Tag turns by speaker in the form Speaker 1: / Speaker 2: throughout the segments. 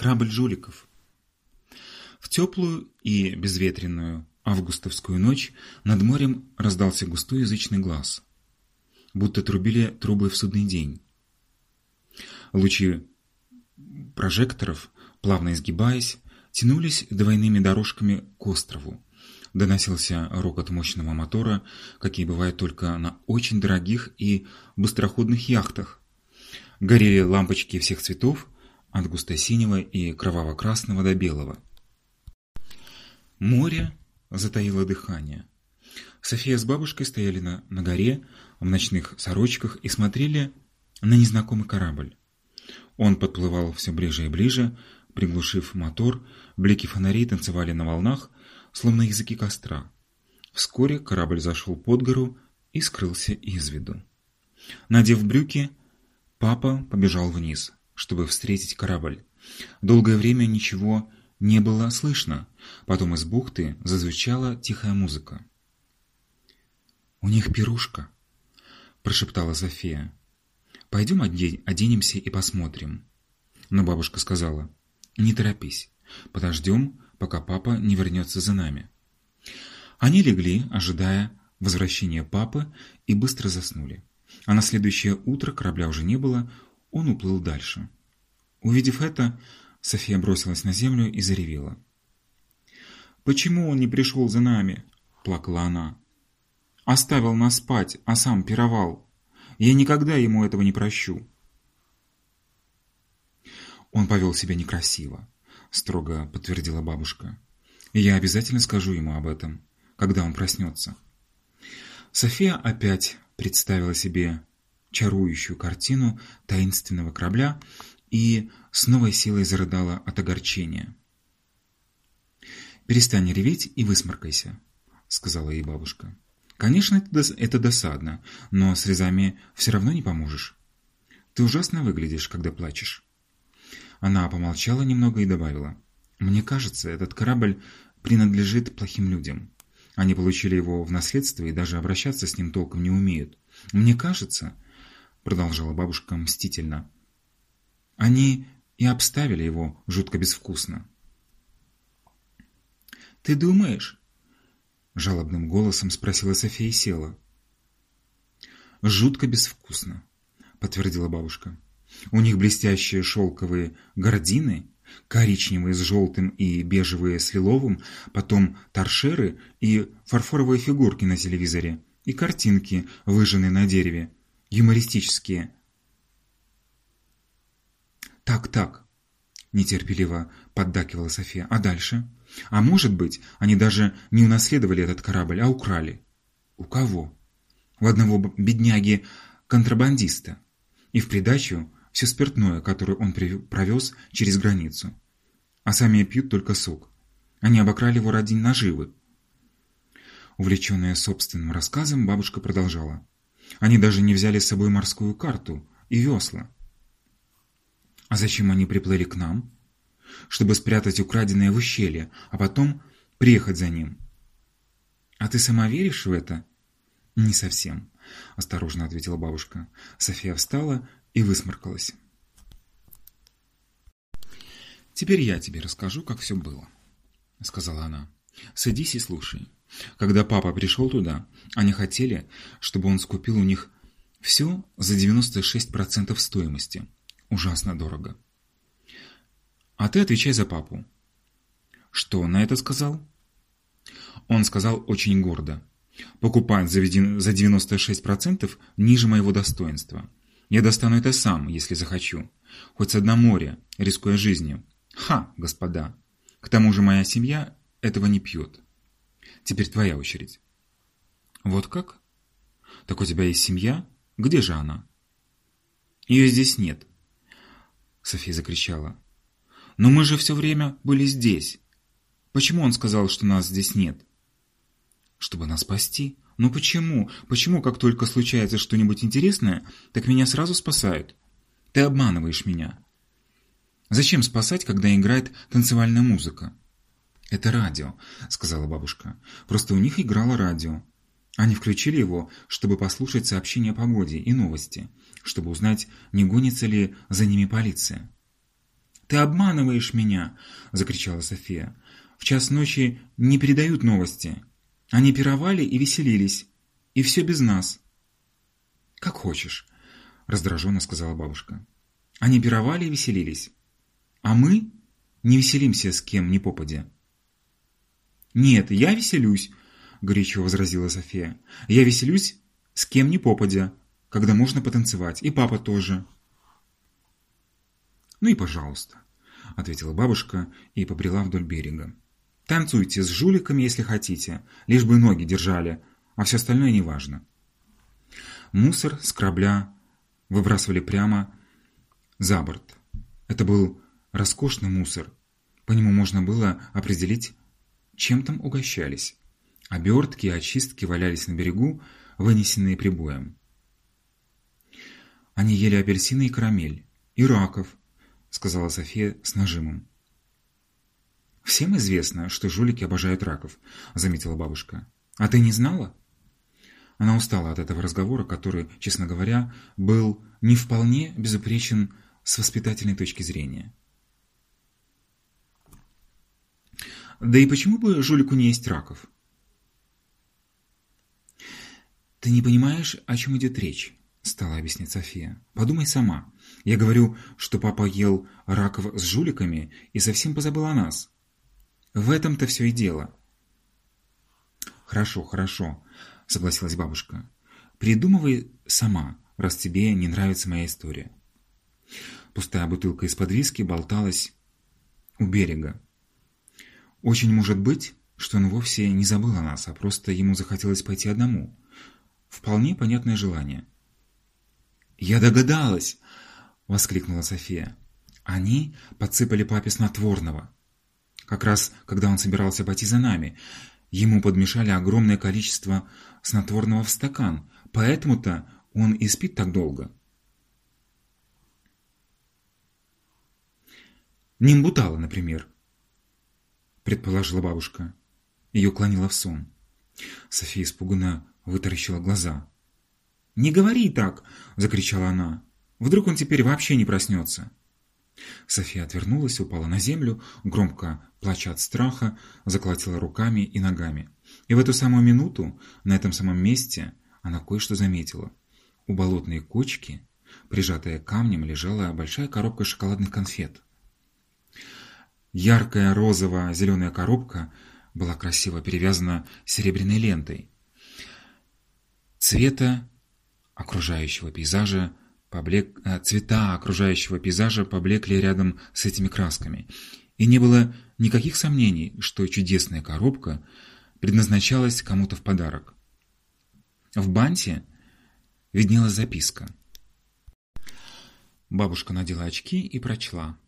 Speaker 1: корабль жуликов. В теплую и безветренную августовскую ночь над морем раздался густой язычный глаз, будто трубили трубы в судный день. Лучи прожекторов, плавно изгибаясь, тянулись двойными дорожками к острову. Доносился рокот мощного мотора, какие бывают только на очень дорогих и быстроходных яхтах. Горели лампочки всех цветов, от густо-синего и кроваво-красного до белого. Море затаило дыхание. София с бабушкой стояли на, на горе в ночных сорочках и смотрели на незнакомый корабль. Он подплывал все ближе и ближе, приглушив мотор, блики фонарей танцевали на волнах, словно языки костра. Вскоре корабль зашел под гору и скрылся из виду. Надев брюки, папа побежал вниз, чтобы встретить корабль. Долгое время ничего не было слышно. Потом из бухты зазвучала тихая музыка. «У них пирушка», – прошептала София. «Пойдем оденемся и посмотрим». Но бабушка сказала, «Не торопись, подождем, пока папа не вернется за нами». Они легли, ожидая возвращения папы, и быстро заснули. А на следующее утро корабля уже не было, он уплыл дальше. Увидев это, София бросилась на землю и заревела. «Почему он не пришел за нами?» – плакала она. «Оставил нас спать, а сам пировал. Я никогда ему этого не прощу». «Он повел себя некрасиво», – строго подтвердила бабушка. «И я обязательно скажу ему об этом, когда он проснется». София опять представила себе чарующую картину таинственного корабля и с новой силой зарыдала от огорчения. «Перестань реветь и высморкайся», — сказала ей бабушка. «Конечно, это, досадно, но слезами все равно не поможешь. Ты ужасно выглядишь, когда плачешь». Она помолчала немного и добавила. «Мне кажется, этот корабль принадлежит плохим людям. Они получили его в наследство и даже обращаться с ним толком не умеют. Мне кажется, — продолжала бабушка мстительно, — они и обставили его жутко безвкусно. «Ты думаешь?» – жалобным голосом спросила София и села. «Жутко безвкусно», – подтвердила бабушка. «У них блестящие шелковые гардины, коричневые с желтым и бежевые с лиловым, потом торшеры и фарфоровые фигурки на телевизоре, и картинки, выжженные на дереве, юмористические, «Так-так», – нетерпеливо поддакивала София. «А дальше? А может быть, они даже не унаследовали этот корабль, а украли?» «У кого?» «У одного бедняги-контрабандиста. И в придачу все спиртное, которое он провез через границу. А сами пьют только сок. Они обокрали его ради наживы». Увлеченная собственным рассказом, бабушка продолжала. «Они даже не взяли с собой морскую карту и весла. А зачем они приплыли к нам? Чтобы спрятать украденное в ущелье, а потом приехать за ним. А ты сама веришь в это? Не совсем, осторожно ответила бабушка. София встала и высморкалась. Теперь я тебе расскажу, как все было, сказала она. Садись и слушай. Когда папа пришел туда, они хотели, чтобы он скупил у них все за 96% стоимости – ужасно дорого. А ты отвечай за папу. Что он на это сказал? Он сказал очень гордо. Покупать за 96% ниже моего достоинства. Я достану это сам, если захочу. Хоть с дна моря, рискуя жизнью. Ха, господа. К тому же моя семья этого не пьет. Теперь твоя очередь. Вот как? Так у тебя есть семья? Где же она? Ее здесь нет. София закричала. «Но мы же все время были здесь. Почему он сказал, что нас здесь нет?» «Чтобы нас спасти. Но почему? Почему, как только случается что-нибудь интересное, так меня сразу спасают? Ты обманываешь меня. Зачем спасать, когда играет танцевальная музыка?» «Это радио», — сказала бабушка. «Просто у них играло радио. Они включили его, чтобы послушать сообщения о погоде и новости, чтобы узнать, не гонится ли за ними полиция. «Ты обманываешь меня!» – закричала София. «В час ночи не передают новости. Они пировали и веселились. И все без нас». «Как хочешь», – раздраженно сказала бабушка. «Они пировали и веселились. А мы не веселимся с кем ни попадя». «Нет, я веселюсь», – горячо возразила София. «Я веселюсь с кем ни попадя, когда можно потанцевать, и папа тоже». «Ну и пожалуйста», — ответила бабушка и побрела вдоль берега. «Танцуйте с жуликами, если хотите, лишь бы ноги держали, а все остальное неважно». Мусор с корабля выбрасывали прямо за борт. Это был роскошный мусор. По нему можно было определить, чем там угощались. Обертки и очистки валялись на берегу, вынесенные прибоем. Они ели апельсины и карамель, и раков, — сказала София с нажимом. «Всем известно, что жулики обожают раков», — заметила бабушка. «А ты не знала?» Она устала от этого разговора, который, честно говоря, был не вполне безупречен с воспитательной точки зрения. «Да и почему бы жулику не есть раков?» «Ты не понимаешь, о чем идет речь?» — стала объяснять София. «Подумай сама. Я говорю, что папа ел раков с жуликами и совсем позабыл о нас. В этом-то все и дело». «Хорошо, хорошо», — согласилась бабушка. «Придумывай сама, раз тебе не нравится моя история». Пустая бутылка из-под виски болталась у берега. Очень может быть, что он вовсе не забыл о нас, а просто ему захотелось пойти одному. Вполне понятное желание. «Я догадалась!» — воскликнула София. «Они подсыпали папе снотворного. Как раз, когда он собирался пойти за нами, ему подмешали огромное количество снотворного в стакан, поэтому-то он и спит так долго». «Нимбутала, например», — предположила бабушка. Ее клонило в сон. София испуганно вытаращила глаза. «Не говори так!» – закричала она. «Вдруг он теперь вообще не проснется?» София отвернулась, упала на землю, громко плача от страха, заколотила руками и ногами. И в эту самую минуту, на этом самом месте, она кое-что заметила. У болотной кочки, прижатая камнем, лежала большая коробка шоколадных конфет. Яркая розово-зеленая коробка была красиво перевязана серебряной лентой. Цвета окружающего пейзажа поблек... Э, цвета окружающего пейзажа поблекли рядом с этими красками, и не было никаких сомнений, что чудесная коробка предназначалась кому-то в подарок. В банте виднелась записка. Бабушка надела очки и прочла.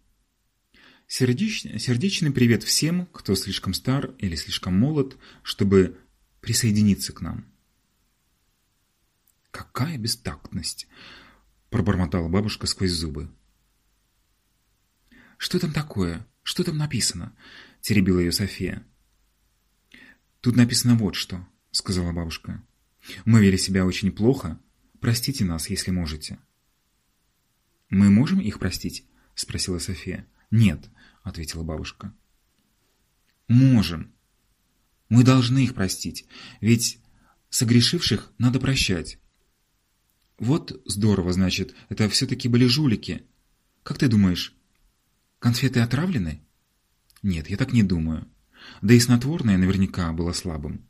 Speaker 1: Сердеч... Сердечный привет всем, кто слишком стар или слишком молод, чтобы присоединиться к нам. «Какая бестактность!» – пробормотала бабушка сквозь зубы. «Что там такое? Что там написано?» – теребила ее София. «Тут написано вот что», – сказала бабушка. «Мы вели себя очень плохо. Простите нас, если можете». «Мы можем их простить?» – спросила София. «Нет», – ответила бабушка. «Можем. Мы должны их простить, ведь согрешивших надо прощать. Вот здорово, значит, это все-таки были жулики. Как ты думаешь, конфеты отравлены? Нет, я так не думаю. Да и снотворное наверняка было слабым.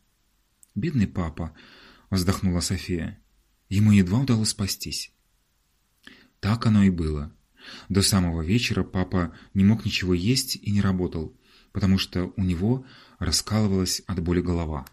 Speaker 1: Бедный папа, вздохнула София. Ему едва удалось спастись. Так оно и было. До самого вечера папа не мог ничего есть и не работал, потому что у него раскалывалась от боли голова.